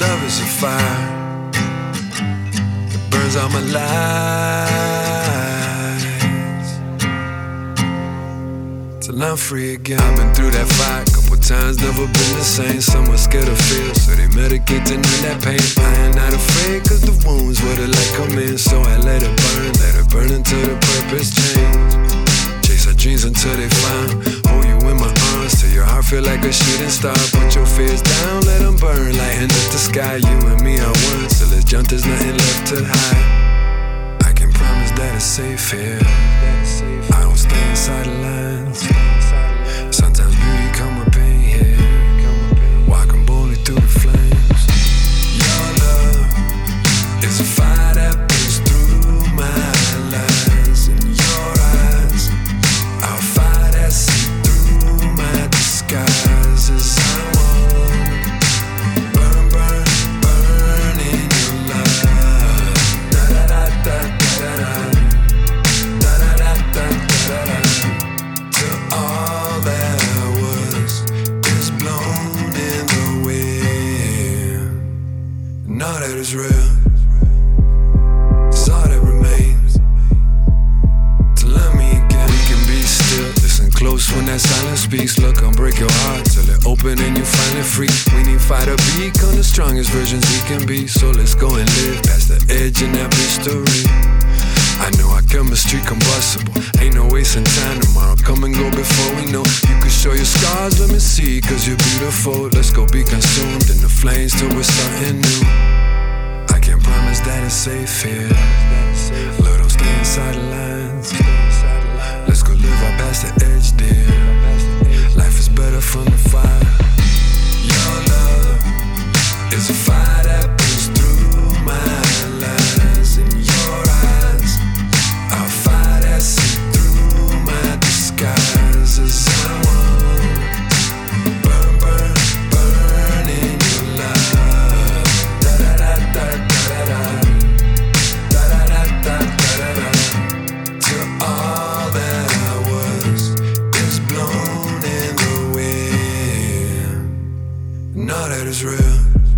love is a fire that burns all my lights till I'm free again. I've been through that fight a couple times, never been the same. Someone scared of fear, so they medicate to numb that pain. I ain't not afraid, cause the wounds where the light come in. So I let it burn, let it burn until the purpose change. Chase our dreams until they find. Feel like a shooting star. Put your fears down, let them burn, lighten up the sky. You and me are one, till it's jump, there's nothing left to hide. I can promise that it's safe here. Can be still. Listen close when that silence speaks. Look, I'll break your heart till it and you finally free. We need to become the strongest versions we can be. So let's go and live past the edge that mystery. I know our chemistry combustible. Ain't no wasting time tomorrow. Come and go before we know. You can show your scars, let me see, cause you're beautiful. Let's go be consumed in the flames till we're starting new that say fear. Little skin sidelines. Let's go live our past the edge, dear. Life is better from the fire. that is real.